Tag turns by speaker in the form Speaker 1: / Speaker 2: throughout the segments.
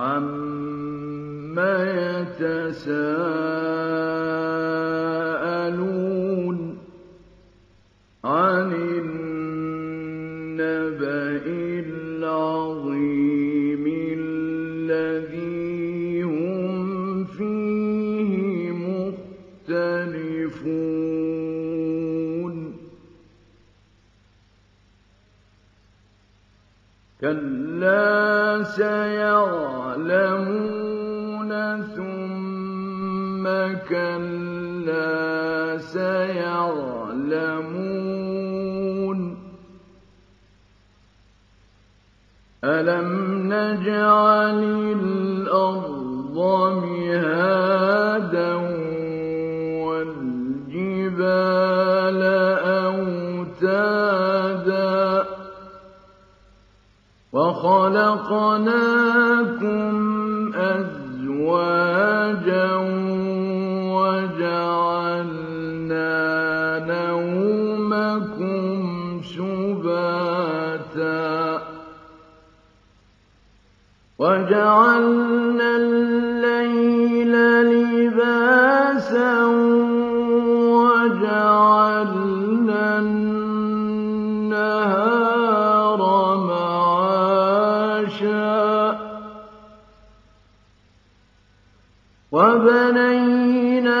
Speaker 1: عَمَّ يَتَسَاءَلُونَ عَنِ النَّبَإِ الْعَظِيمِ الَّذِي هُمْ فِيهِ مُخْتَلِفُونَ كَلَّا سَيَعْلَمُونَ ثُمَّ كَلَّا سَيَعْلَمُونَ أَلَمْ نَجْعَلِ الْأَرْضَ مِهَادًا وَخَلَقْنَاكُمْ أَزْوَاجًا وَجَعَلْنَا نَوْمَكُمْ سُبَاتًا وَجَعَلْنَا اللَّيْلَ لِبَاسًا وَبَنَيْنَا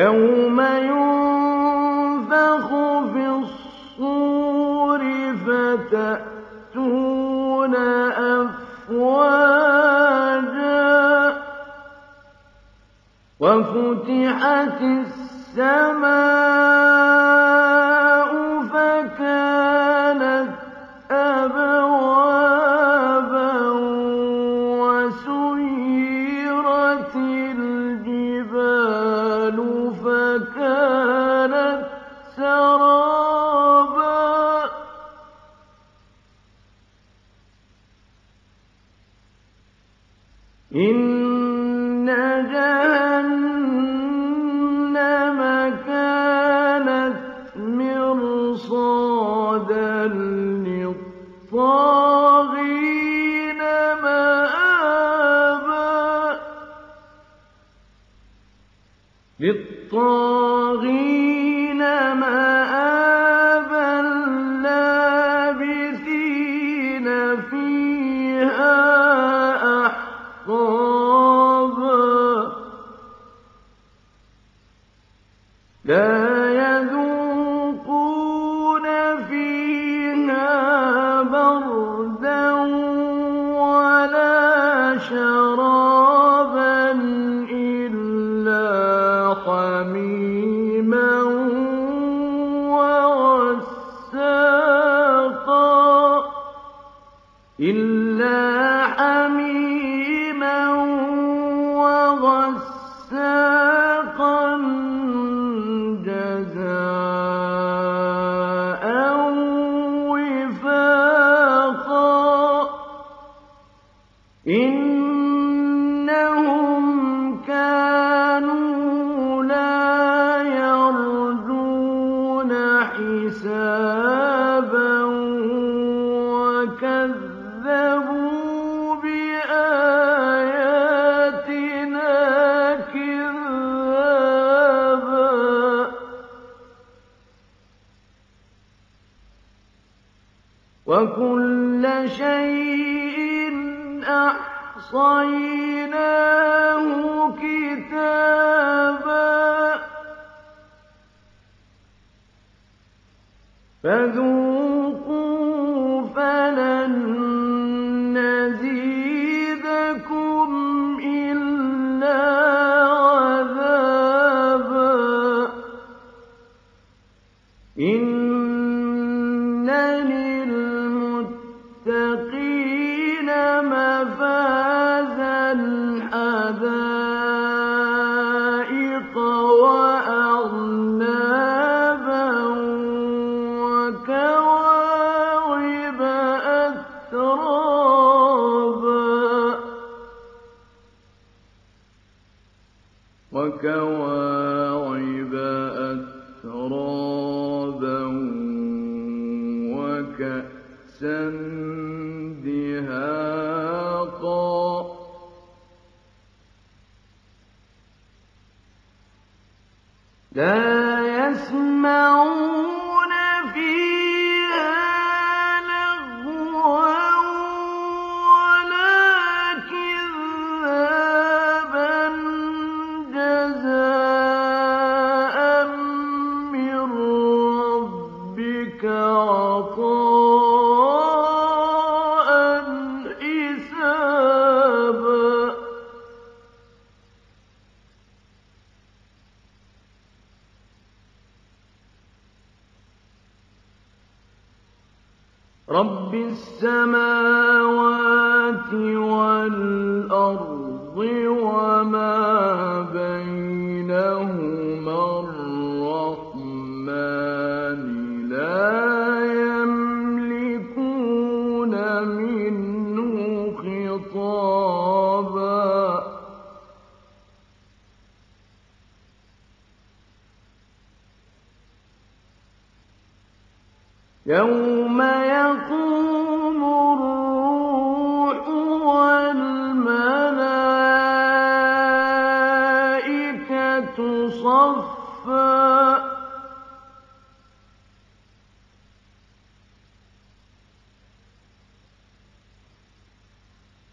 Speaker 1: يَوْمَ يُنفَخُ فِي الصُّورِ فَتَأْتُونَ أَفْوَاجًا وَفُتِحَتِ السَّمَاءُ فَكَانَتْ سَرَابًا فِي حِسَابًا وَكَذَّبُوا كَذَّبُوا بِآيَاتِنَا كِذَّابًا. وَكُلَّ شَيْءٍ أَحْصَيْنَاهُ كِتَابًا. فَذُوقُوا لَّا رَبِّ السَّمَاوَاتِ وَالْأَرْضِ وَمَا بَيْنَهُمَا يَوْمَ يَقُومُ الرُّوحُ وَالْمَلَائِكَةُ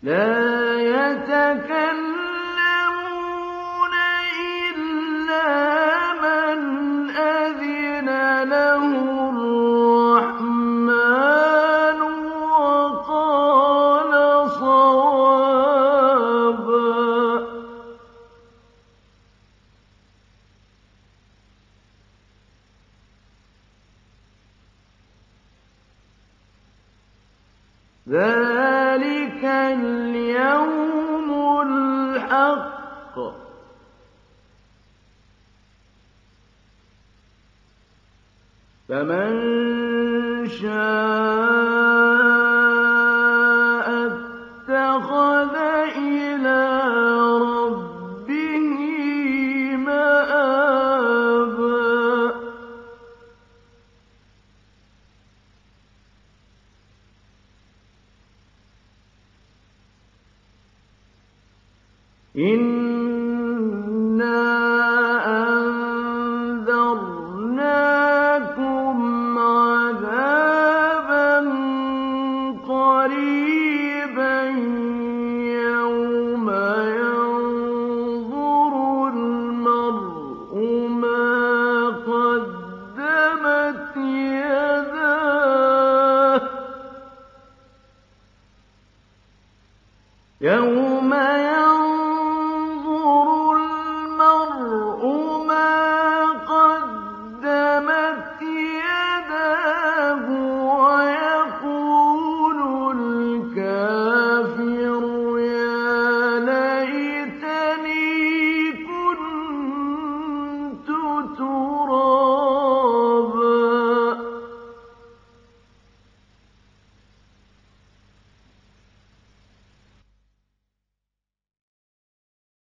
Speaker 1: لَّا يَتَكَلَّمُونَ الْحَقُّ ۖ. فَمَن إِنَّا أَنذَرْنَاكُمْ عَذَابًا قَرِيبًا يَوْمَ يَنظُرُ الْمَرْءُ مَا قَدَّمَتْ يَدَاهُ